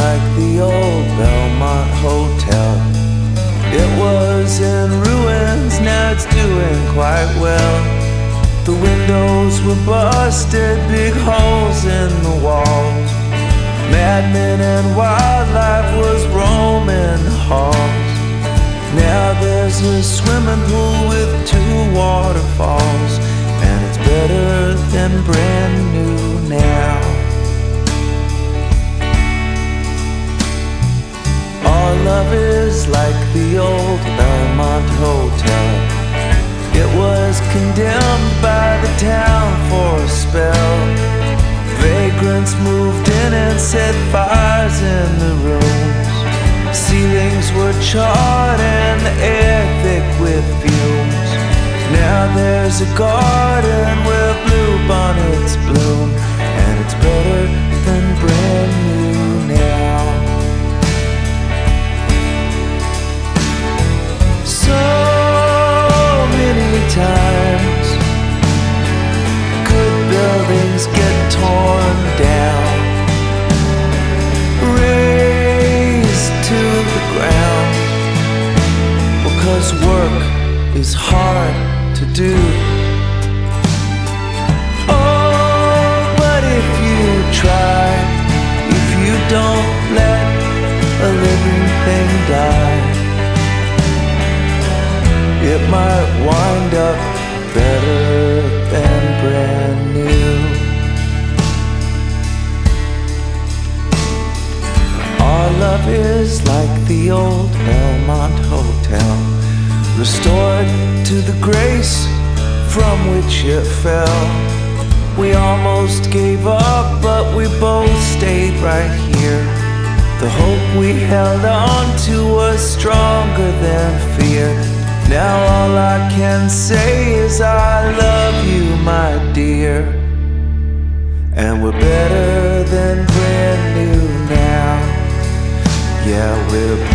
like the old Belmont Hotel. It was in ruins, now it's doing quite well. The windows were busted, big holes in the walls. Madmen and wildlife was roaming the halls. Now there's a swimming pool with two waterfalls, and it's better than brand new the old Belmont Hotel. It was condemned by the town for a spell. Vagrants moved in and set fires in the rooms. Ceilings were charred and the air thick with fumes. Now there's a garden times, good buildings get torn down, razed to the ground, because work is hard to do. Oh, but if you try, if you don't it might wind up better than brand new. Our love is like the old Belmont Hotel, restored to the grace from which it fell. We almost gave up, but we both stayed right here. The hope we held on to was stronger than fear. Now all I can say is I love you, my dear. And we're better than brand new now. Yeah, we're